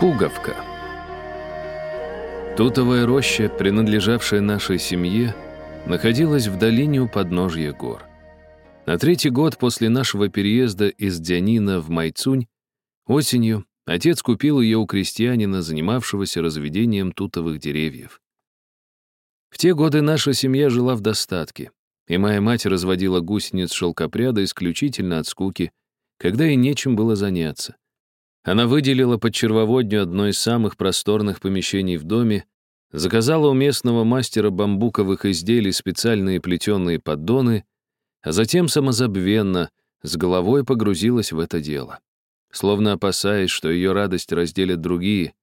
Пуговка. Тутовая роща, принадлежавшая нашей семье, находилась в долине у подножья гор. На третий год после нашего переезда из Дянина в Майцунь осенью отец купил ее у крестьянина, занимавшегося разведением тутовых деревьев. В те годы наша семья жила в достатке, и моя мать разводила гусениц шелкопряда исключительно от скуки, когда и нечем было заняться. Она выделила под червоводню одно из самых просторных помещений в доме, заказала у местного мастера бамбуковых изделий специальные плетеные поддоны, а затем самозабвенно с головой погрузилась в это дело. Словно опасаясь, что ее радость разделят другие,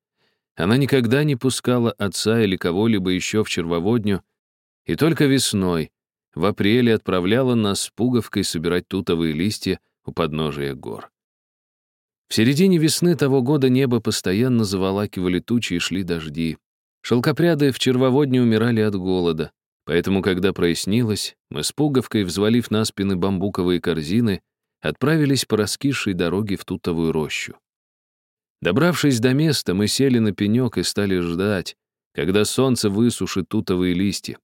она никогда не пускала отца или кого-либо еще в червоводню, и только весной, в апреле отправляла нас с пуговкой собирать тутовые листья у подножия гор. В середине весны того года небо постоянно заволакивали тучи и шли дожди. Шелкопряды в червоводне умирали от голода, поэтому, когда прояснилось, мы с пуговкой, взвалив на спины бамбуковые корзины, отправились по раскисшей дороге в тутовую рощу. Добравшись до места, мы сели на пенек и стали ждать, когда солнце высушит тутовые листья.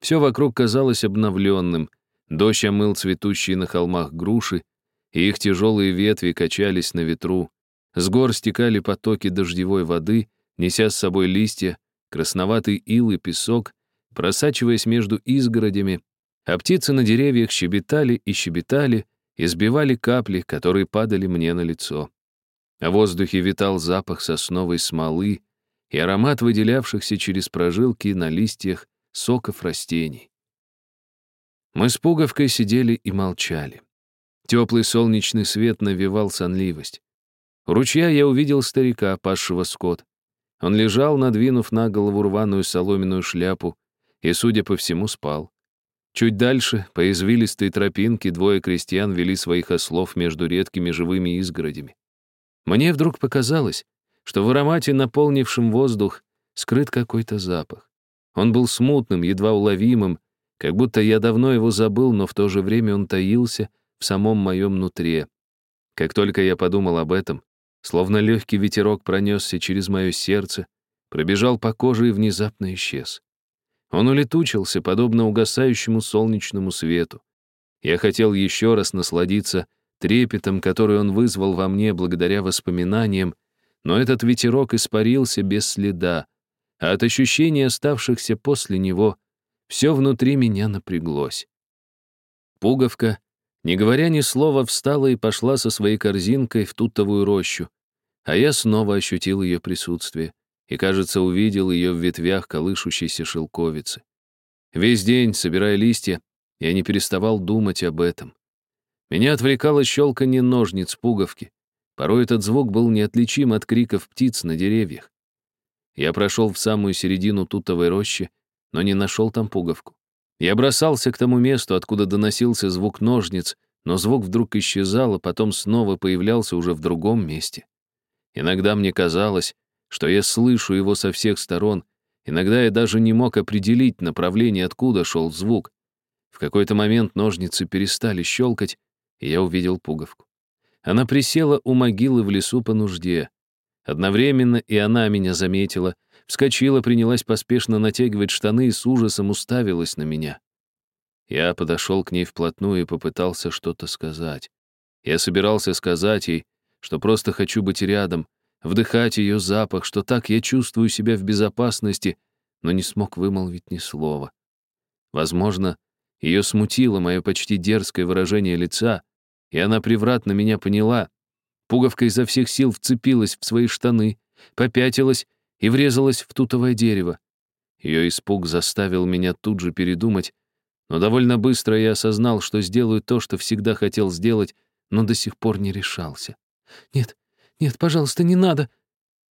Все вокруг казалось обновленным, дождь омыл цветущие на холмах груши, их тяжелые ветви качались на ветру. С гор стекали потоки дождевой воды, неся с собой листья, красноватый ил и песок, просачиваясь между изгородями, а птицы на деревьях щебетали и щебетали, и сбивали капли, которые падали мне на лицо. В воздухе витал запах сосновой смолы и аромат выделявшихся через прожилки на листьях соков растений. Мы с пуговкой сидели и молчали. Теплый солнечный свет навевал сонливость. У ручья я увидел старика, пасшего скот. Он лежал, надвинув на голову рваную соломенную шляпу, и, судя по всему, спал. Чуть дальше, по извилистой тропинке, двое крестьян вели своих ослов между редкими живыми изгородями. Мне вдруг показалось, что в аромате, наполнившем воздух, скрыт какой-то запах. Он был смутным, едва уловимым, как будто я давно его забыл, но в то же время он таился — в самом моем нутре. Как только я подумал об этом, словно легкий ветерок пронесся через мое сердце, пробежал по коже и внезапно исчез. Он улетучился, подобно угасающему солнечному свету. Я хотел еще раз насладиться трепетом, который он вызвал во мне благодаря воспоминаниям, но этот ветерок испарился без следа, а от ощущений, оставшихся после него, все внутри меня напряглось. Пуговка не говоря ни слова, встала и пошла со своей корзинкой в тутовую рощу, а я снова ощутил ее присутствие и, кажется, увидел ее в ветвях колышущейся шелковицы. Весь день, собирая листья, я не переставал думать об этом. Меня отвлекало щелканье ножниц пуговки. Порой этот звук был неотличим от криков птиц на деревьях. Я прошел в самую середину тутовой рощи, но не нашел там пуговку. Я бросался к тому месту, откуда доносился звук ножниц, но звук вдруг исчезал, а потом снова появлялся уже в другом месте. Иногда мне казалось, что я слышу его со всех сторон, иногда я даже не мог определить направление, откуда шел звук. В какой-то момент ножницы перестали щелкать, и я увидел пуговку. Она присела у могилы в лесу по нужде. Одновременно и она меня заметила, Вскочила, принялась поспешно натягивать штаны и с ужасом уставилась на меня. Я подошел к ней вплотную и попытался что-то сказать. Я собирался сказать ей, что просто хочу быть рядом, вдыхать ее запах, что так я чувствую себя в безопасности, но не смог вымолвить ни слова. Возможно, ее смутило мое почти дерзкое выражение лица, и она превратно меня поняла. Пуговка изо всех сил вцепилась в свои штаны, попятилась и врезалась в тутовое дерево. Ее испуг заставил меня тут же передумать, но довольно быстро я осознал, что сделаю то, что всегда хотел сделать, но до сих пор не решался. «Нет, нет, пожалуйста, не надо!»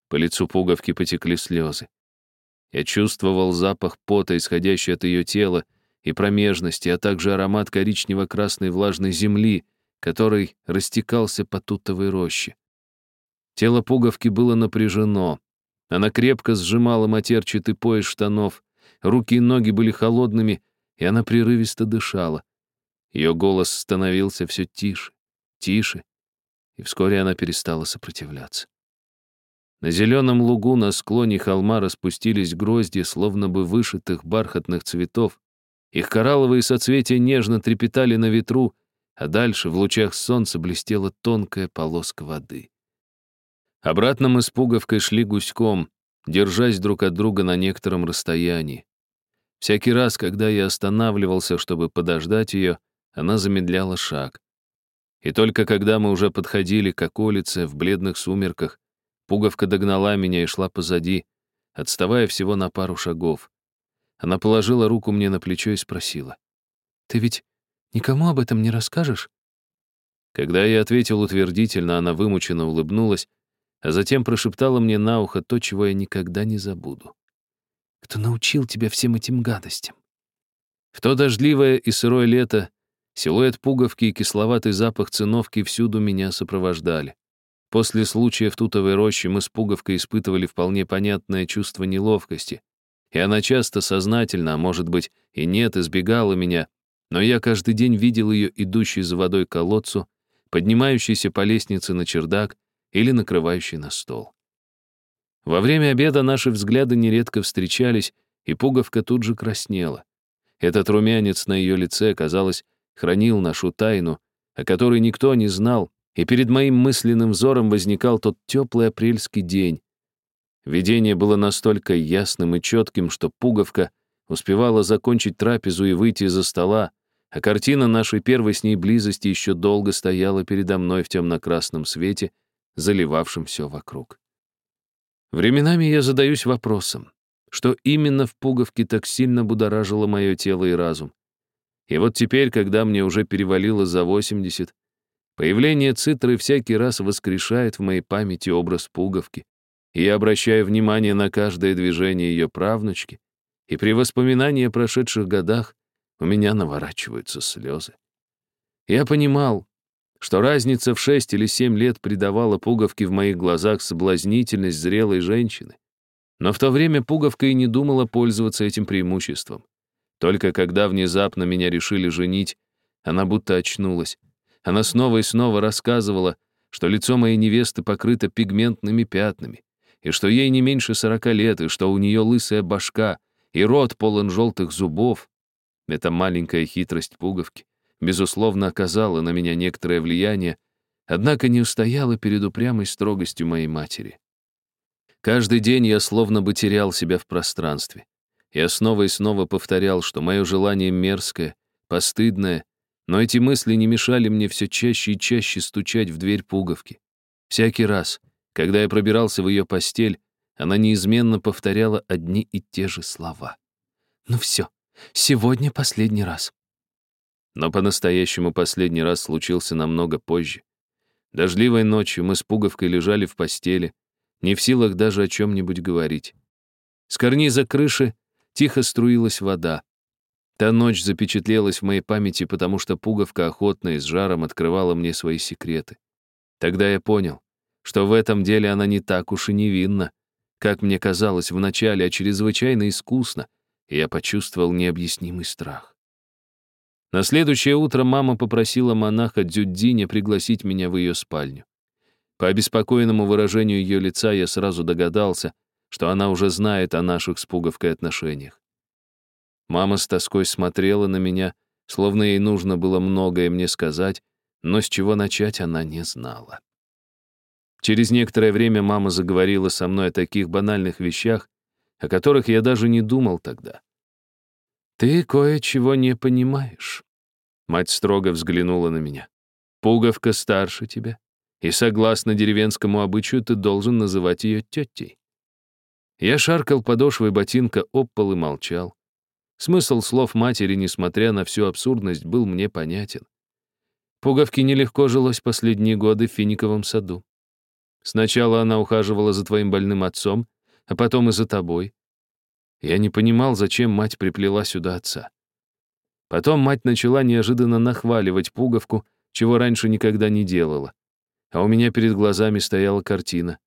По лицу пуговки потекли слезы. Я чувствовал запах пота, исходящий от ее тела, и промежности, а также аромат коричнево-красной влажной земли, который растекался по тутовой роще. Тело пуговки было напряжено, она крепко сжимала матерчатый пояс штанов, руки и ноги были холодными, и она прерывисто дышала. Ее голос становился все тише, тише, и вскоре она перестала сопротивляться. На зеленом лугу на склоне холма распустились грозди, словно бы вышитых бархатных цветов. Их коралловые соцветия нежно трепетали на ветру, а дальше в лучах солнца блестела тонкая полоска воды. Обратно мы с пуговкой шли гуськом, держась друг от друга на некотором расстоянии. Всякий раз, когда я останавливался, чтобы подождать ее, она замедляла шаг. И только когда мы уже подходили к околице в бледных сумерках, пуговка догнала меня и шла позади, отставая всего на пару шагов. Она положила руку мне на плечо и спросила. «Ты ведь никому об этом не расскажешь?» Когда я ответил утвердительно, она вымученно улыбнулась, а затем прошептала мне на ухо то, чего я никогда не забуду. «Кто научил тебя всем этим гадостям?» В то дождливое и сырое лето Силуэт пуговки и кисловатый запах циновки всюду меня сопровождали. После случая в тутовой роще мы с пуговкой испытывали вполне понятное чувство неловкости. И она часто сознательно, а может быть и нет, избегала меня, но я каждый день видел ее идущей за водой к колодцу, поднимающейся по лестнице на чердак или накрывающей на стол. Во время обеда наши взгляды нередко встречались, и пуговка тут же краснела. Этот румянец на ее лице, казалось, хранил нашу тайну, о которой никто не знал, и перед моим мысленным взором возникал тот теплый апрельский день. Видение было настолько ясным и четким, что пуговка успевала закончить трапезу и выйти из-за стола, а картина нашей первой с ней близости еще долго стояла передо мной в темно-красном свете, заливавшем все вокруг. Временами я задаюсь вопросом, что именно в пуговке так сильно будоражило мое тело и разум. И вот теперь, когда мне уже перевалило за 80, появление цитры всякий раз воскрешает в моей памяти образ пуговки, и я обращаю внимание на каждое движение ее правнучки, и при воспоминании о прошедших годах у меня наворачиваются слезы. Я понимал, что разница в шесть или семь лет придавала пуговке в моих глазах соблазнительность зрелой женщины. Но в то время пуговка и не думала пользоваться этим преимуществом. Только когда внезапно меня решили женить, она будто очнулась. Она снова и снова рассказывала, что лицо моей невесты покрыто пигментными пятнами, и что ей не меньше сорока лет, и что у нее лысая башка, и рот полон желтых зубов. Эта маленькая хитрость пуговки, безусловно, оказала на меня некоторое влияние, однако не устояла перед упрямой строгостью моей матери. Каждый день я словно бы терял себя в пространстве. Я снова и снова повторял, что мое желание мерзкое, постыдное, но эти мысли не мешали мне все чаще и чаще стучать в дверь пуговки. Всякий раз, когда я пробирался в ее постель, она неизменно повторяла одни и те же слова. «Ну все, сегодня последний раз». Но по-настоящему последний раз случился намного позже. Дождливой ночью мы с пуговкой лежали в постели, не в силах даже о чем-нибудь говорить. С карниза крыши Тихо струилась вода. Та ночь запечатлелась в моей памяти, потому что пуговка охотно и с жаром открывала мне свои секреты. Тогда я понял, что в этом деле она не так уж и невинна, как мне казалось вначале, а чрезвычайно искусно, и я почувствовал необъяснимый страх. На следующее утро мама попросила монаха Дзюдзиня пригласить меня в ее спальню. По обеспокоенному выражению ее лица я сразу догадался, что она уже знает о наших с пуговкой отношениях. Мама с тоской смотрела на меня, словно ей нужно было многое мне сказать, но с чего начать она не знала. Через некоторое время мама заговорила со мной о таких банальных вещах, о которых я даже не думал тогда. «Ты кое-чего не понимаешь». Мать строго взглянула на меня. «Пуговка старше тебя, и согласно деревенскому обычаю ты должен называть ее тетей. Я шаркал подошвой ботинка об пол и молчал. Смысл слов матери, несмотря на всю абсурдность, был мне понятен. Пуговке нелегко жилось последние годы в финиковом саду. Сначала она ухаживала за твоим больным отцом, а потом и за тобой. Я не понимал, зачем мать приплела сюда отца. Потом мать начала неожиданно нахваливать пуговку, чего раньше никогда не делала. А у меня перед глазами стояла картина.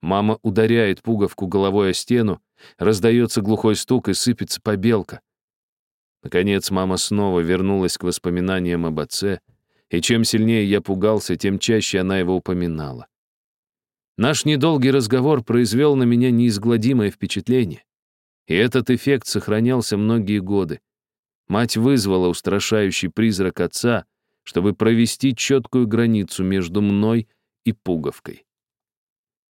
Мама ударяет пуговку головой о стену, раздается глухой стук и сыпется побелка. Наконец мама снова вернулась к воспоминаниям об отце, и чем сильнее я пугался, тем чаще она его упоминала. Наш недолгий разговор произвел на меня неизгладимое впечатление. И этот эффект сохранялся многие годы. Мать вызвала устрашающий призрак отца, чтобы провести четкую границу между мной и пуговкой.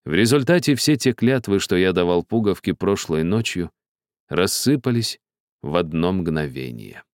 В результате все те клятвы, что я давал пуговке прошлой ночью, рассыпались в одно мгновение.